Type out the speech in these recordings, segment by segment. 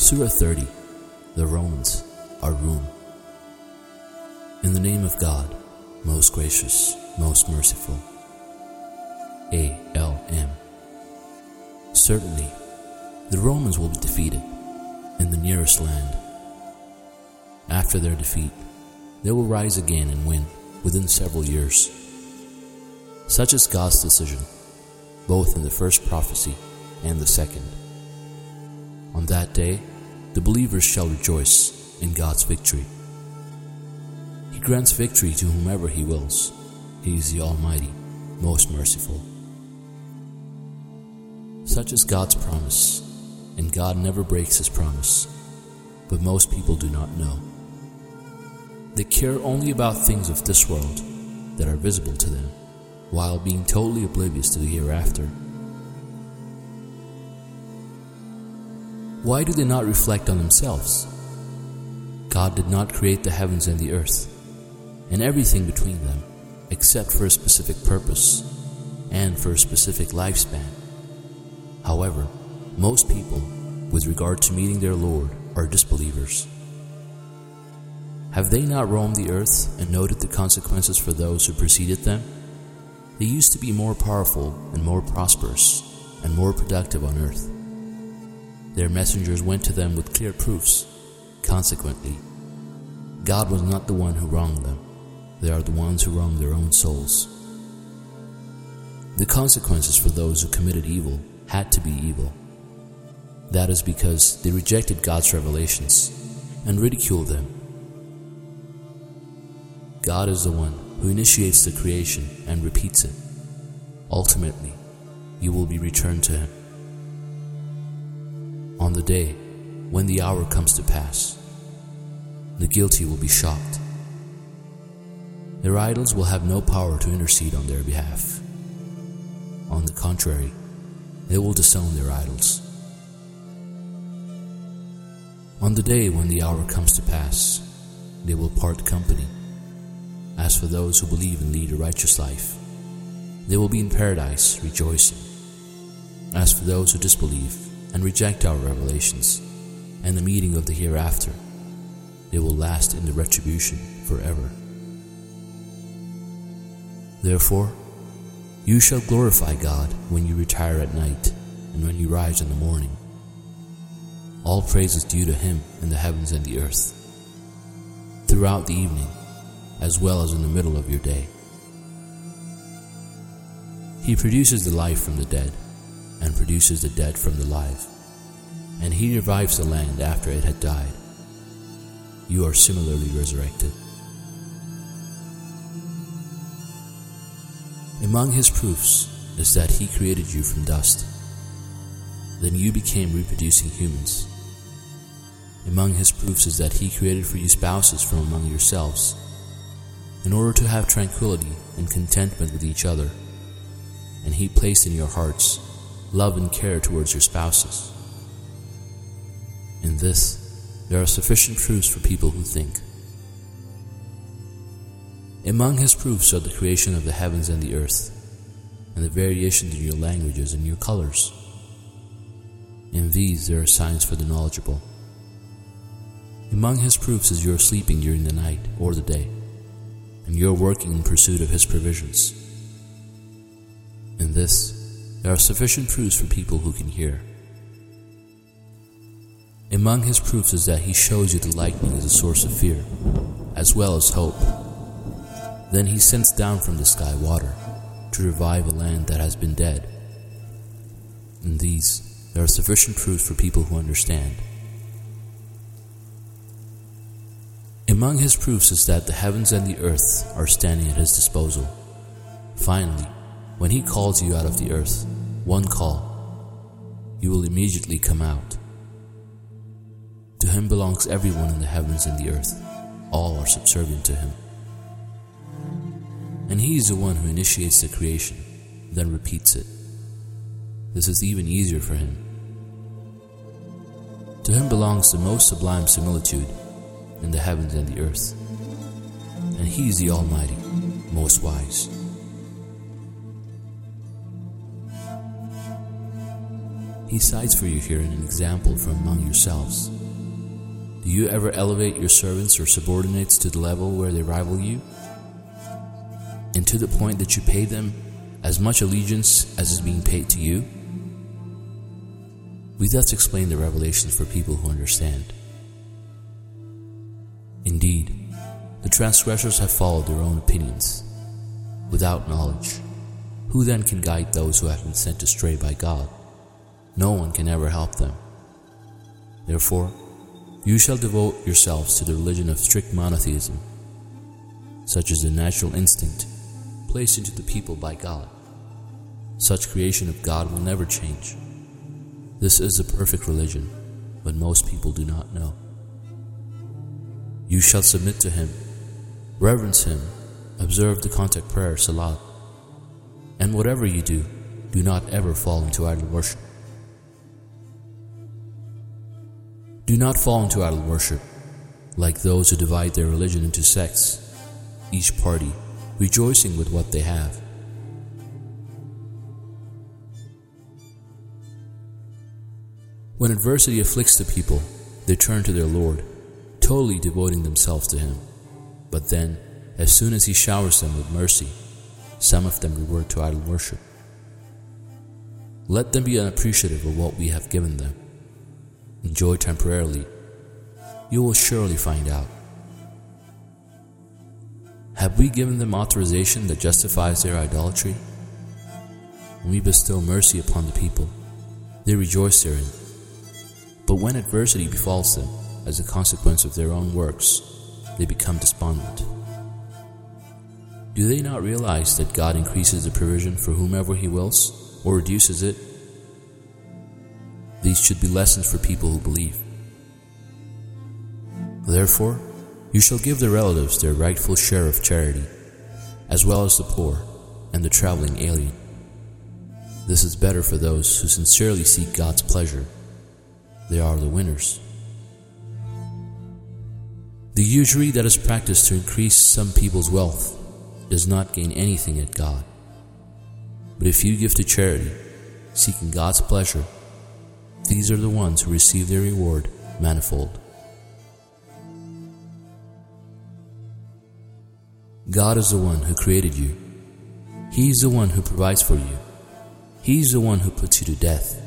Surah 30 The Romans Al-Rum. In the name of God, most gracious, most merciful. A L M. Certainly, the Romans will be defeated in the nearest land. After their defeat, they will rise again and win within several years. Such is God's decision, both in the first prophecy and the second. On that day, the believers shall rejoice in God's victory. He grants victory to whomever He wills. He is the Almighty, most merciful. Such is God's promise, and God never breaks His promise, but most people do not know. They care only about things of this world that are visible to them, while being totally oblivious to the hereafter. Why do they not reflect on themselves? God did not create the heavens and the earth, and everything between them, except for a specific purpose and for a specific lifespan. However, most people, with regard to meeting their Lord, are disbelievers. Have they not roamed the earth and noted the consequences for those who preceded them? They used to be more powerful and more prosperous and more productive on earth. Their messengers went to them with clear proofs. Consequently, God was not the one who wronged them. They are the ones who wronged their own souls. The consequences for those who committed evil had to be evil. That is because they rejected God's revelations and ridiculed them. God is the one who initiates the creation and repeats it. Ultimately, you will be returned to Him on the day when the hour comes to pass. The guilty will be shocked. Their idols will have no power to intercede on their behalf. On the contrary, they will disown their idols. On the day when the hour comes to pass, they will part company. As for those who believe and lead a righteous life, they will be in paradise rejoicing. As for those who disbelieve, and reject our revelations and the meeting of the hereafter, they will last in the retribution forever. Therefore, you shall glorify God when you retire at night and when you rise in the morning. All praise is due to Him in the heavens and the earth, throughout the evening, as well as in the middle of your day. He produces the life from the dead and produces the dead from the live, and he revives the land after it had died. You are similarly resurrected. Among his proofs is that he created you from dust. Then you became reproducing humans. Among his proofs is that he created for you spouses from among yourselves, in order to have tranquility and contentment with each other, and he placed in your hearts love and care towards your spouses. In this, there are sufficient proofs for people who think. Among his proofs are the creation of the heavens and the earth, and the variations in your languages and your colors. In these, there are signs for the knowledgeable. Among his proofs is your sleeping during the night or the day, and your working in pursuit of his provisions. In this, there are sufficient proofs for people who can hear. Among his proofs is that he shows you the lightning as a source of fear, as well as hope. Then he sends down from the sky water to revive a land that has been dead. In these, there are sufficient proofs for people who understand. Among his proofs is that the heavens and the earth are standing at his disposal. Finally, when He calls you out of the earth, one call, you will immediately come out. To Him belongs everyone in the heavens and the earth. All are subservient to Him. And He is the one who initiates the creation, then repeats it. This is even easier for Him. To Him belongs the most sublime similitude in the heavens and the earth. And He is the Almighty, most wise. He cites for you here an example from among yourselves. Do you ever elevate your servants or subordinates to the level where they rival you? And to the point that you pay them as much allegiance as is being paid to you? We thus explain the revelations for people who understand. Indeed, the transgressors have followed their own opinions, without knowledge. Who then can guide those who have been sent astray by God? No one can ever help them. Therefore, you shall devote yourselves to the religion of strict monotheism, such as the natural instinct placed into the people by God. Such creation of God will never change. This is the perfect religion, but most people do not know. You shall submit to Him, reverence Him, observe the contact prayer, Salat, and whatever you do, do not ever fall into idol worship. Do not fall into idol worship, like those who divide their religion into sects, each party rejoicing with what they have. When adversity afflicts the people, they turn to their Lord totally devoting themselves to Him. But then, as soon as He showers them with mercy, some of them revert to idol worship. Let them be unappreciative of what we have given them. Enjoy temporarily. You will surely find out. Have we given them authorization that justifies their idolatry? When we bestow mercy upon the people, they rejoice therein. But when adversity befalls them, as a consequence of their own works, they become despondent. Do they not realize that God increases the provision for whomever He wills, or reduces it? These should be lessons for people who believe. Therefore, you shall give the relatives their rightful share of charity, as well as the poor and the traveling alien. This is better for those who sincerely seek God's pleasure. They are the winners. The usury that is practiced to increase some people's wealth does not gain anything at God. But if you give to charity, seeking God's pleasure, these are the ones who receive their reward manifold. God is the one who created you. He is the one who provides for you. He is the one who puts you to death.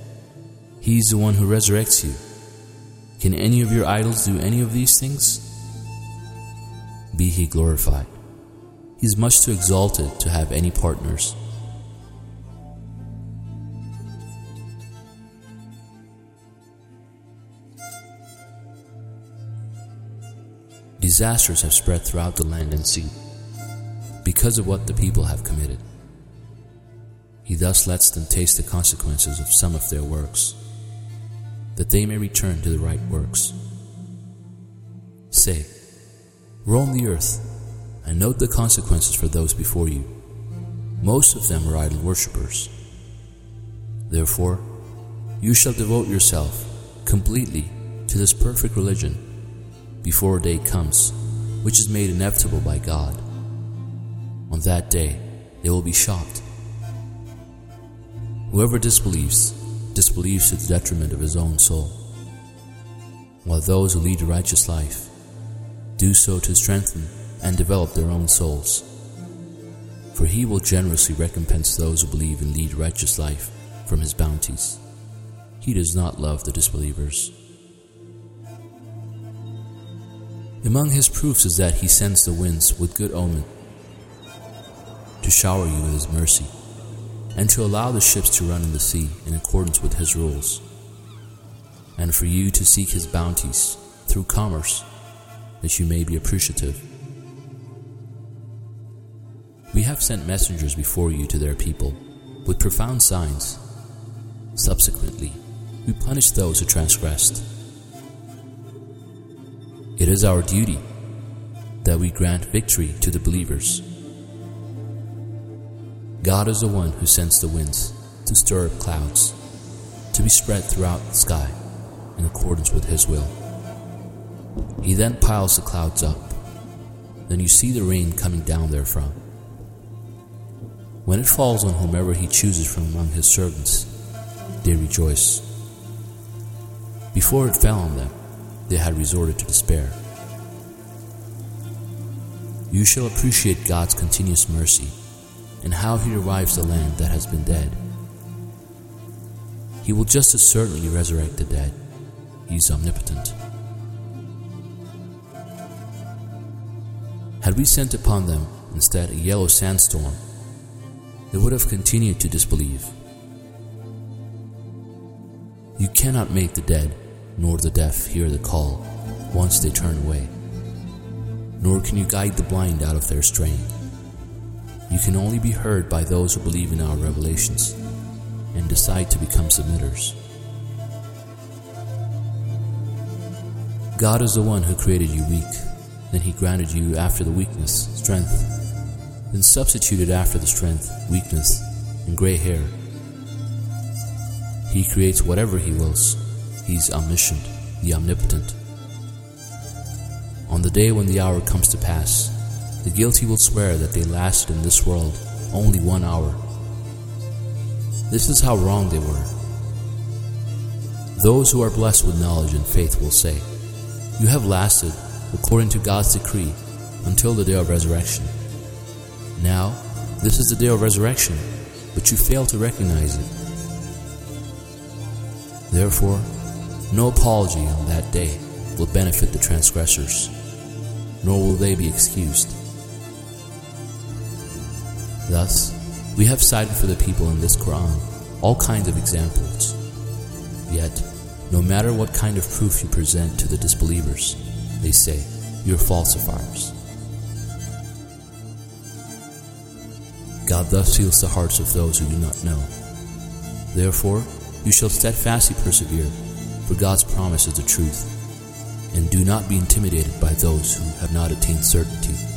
He is the one who resurrects you. Can any of your idols do any of these things? be he glorified. He is much too exalted to have any partners. Disasters have spread throughout the land and sea because of what the people have committed. He thus lets them taste the consequences of some of their works, that they may return to the right works. Say, Roam the earth and note the consequences for those before you. Most of them are idol worshippers. Therefore, you shall devote yourself completely to this perfect religion before a day comes, which is made inevitable by God. On that day, they will be shocked. Whoever disbelieves, disbelieves to the detriment of his own soul, while those who lead a righteous life do so to strengthen and develop their own souls. For he will generously recompense those who believe and lead righteous life from his bounties. He does not love the disbelievers. Among his proofs is that he sends the winds with good omen to shower you with his mercy, and to allow the ships to run in the sea in accordance with his rules, and for you to seek his bounties through commerce that you may be appreciative. We have sent messengers before you to their people with profound signs. Subsequently, we punish those who transgressed. It is our duty that we grant victory to the believers. God is the one who sends the winds to stir up clouds, to be spread throughout the sky in accordance with His will. He then piles the clouds up. Then you see the rain coming down therefrom. When it falls on whomever he chooses from among his servants, they rejoice. Before it fell on them, they had resorted to despair. You shall appreciate God's continuous mercy and how He revives the land that has been dead. He will just as certainly resurrect the dead. He is omnipotent. Had we sent upon them instead a yellow sandstorm, they would have continued to disbelieve. You cannot make the dead nor the deaf hear the call once they turn away, nor can you guide the blind out of their straying. You can only be heard by those who believe in our revelations and decide to become submitters. God is the one who created you weak, then He granted you after the weakness strength, then substituted after the strength weakness and gray hair. He creates whatever He wills. He's omniscient, the omnipotent. On the day when the hour comes to pass, the guilty will swear that they lasted in this world only one hour. This is how wrong they were. Those who are blessed with knowledge and faith will say, You have lasted, according to God's decree, until the day of resurrection. Now, this is the day of resurrection, but you fail to recognize it. Therefore, no apology on that day will benefit the transgressors, nor will they be excused. Thus, we have cited for the people in this Quran all kinds of examples. Yet, no matter what kind of proof you present to the disbelievers, they say, You're falsifiers. God thus seals the hearts of those who do not know. Therefore, you shall steadfastly persevere, for God's promise is the truth, and do not be intimidated by those who have not attained certainty.